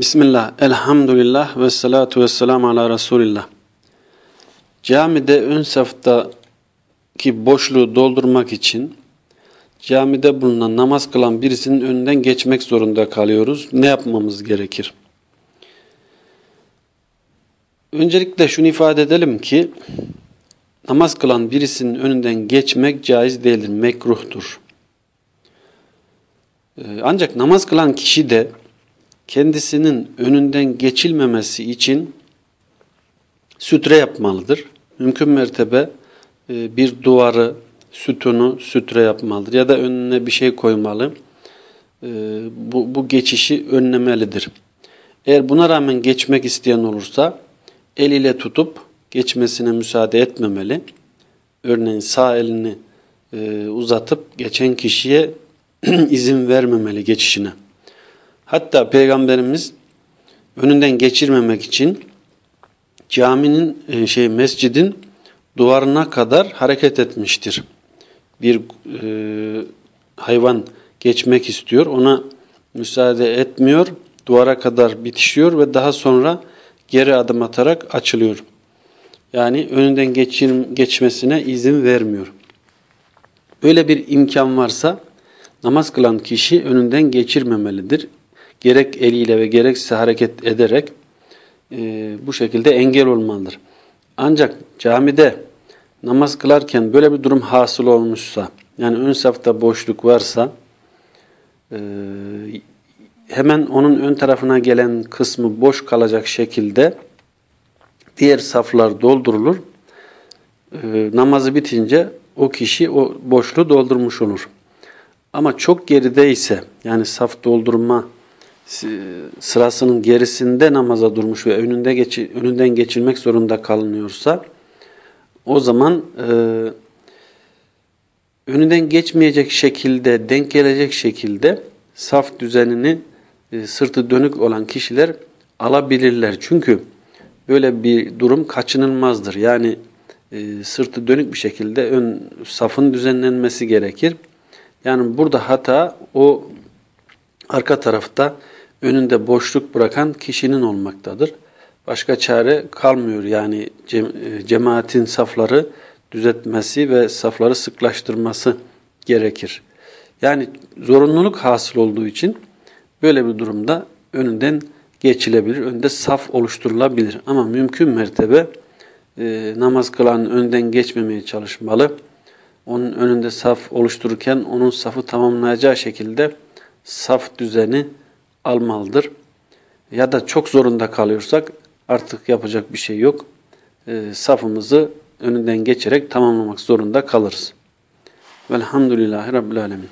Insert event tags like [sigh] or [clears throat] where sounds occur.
Bismillah, elhamdülillah ve salatu ve selamu ala Resulillah. Camide ön saftaki boşluğu doldurmak için camide bulunan namaz kılan birisinin önünden geçmek zorunda kalıyoruz. Ne yapmamız gerekir? Öncelikle şunu ifade edelim ki namaz kılan birisinin önünden geçmek caiz değildir, mekruhtur. Ee, ancak namaz kılan kişi de kendisinin önünden geçilmemesi için sütre yapmalıdır. Mümkün mertebe e, bir duvarı, sütunu sütre yapmalıdır ya da önüne bir şey koymalı. E, bu, bu geçişi önlemelidir. Eğer buna rağmen geçmek isteyen olursa eliyle tutup geçmesine müsaade etmemeli. Örneğin sağ elini e, uzatıp geçen kişiye [clears throat] izin vermemeli geçişine. Hatta Peygamberimiz önünden geçirmemek için caminin e, şey mescidin duvarına kadar hareket etmiştir. Bir e, hayvan geçmek istiyor, ona müsaade etmiyor, duvara kadar bitişiyor ve daha sonra geri adım atarak açılıyor. Yani önünden geçir, geçmesine izin vermiyor. Böyle bir imkan varsa namaz kılan kişi önünden geçirmemelidir gerek eliyle ve gerekse hareket ederek e, bu şekilde engel olmalıdır. Ancak camide namaz kılarken böyle bir durum hasıl olmuşsa, yani ön safta boşluk varsa, e, hemen onun ön tarafına gelen kısmı boş kalacak şekilde diğer saflar doldurulur. E, namazı bitince o kişi o boşluğu doldurmuş olur. Ama çok geride ise yani saf doldurma sırasının gerisinde namaza durmuş ve önünde geçi, önünden geçilmek zorunda kalınıyorsa o zaman e, önünden geçmeyecek şekilde, denk gelecek şekilde saf düzenini e, sırtı dönük olan kişiler alabilirler. Çünkü böyle bir durum kaçınılmazdır. Yani e, sırtı dönük bir şekilde ön safın düzenlenmesi gerekir. Yani burada hata o arka tarafta önünde boşluk bırakan kişinin olmaktadır. Başka çare kalmıyor yani e, cemaatin safları düzeltmesi ve safları sıklaştırması gerekir. Yani zorunluluk hasıl olduğu için böyle bir durumda önünden geçilebilir, önde saf oluşturulabilir. Ama mümkün mertebe e, namaz kılan önden geçmemeye çalışmalı. Onun önünde saf oluştururken onun safı tamamlayacağı şekilde saf düzeni almalıdır. Ya da çok zorunda kalıyorsak artık yapacak bir şey yok. E, safımızı önünden geçerek tamamlamak zorunda kalırız. Velhamdülillahi Rabbil Alemin.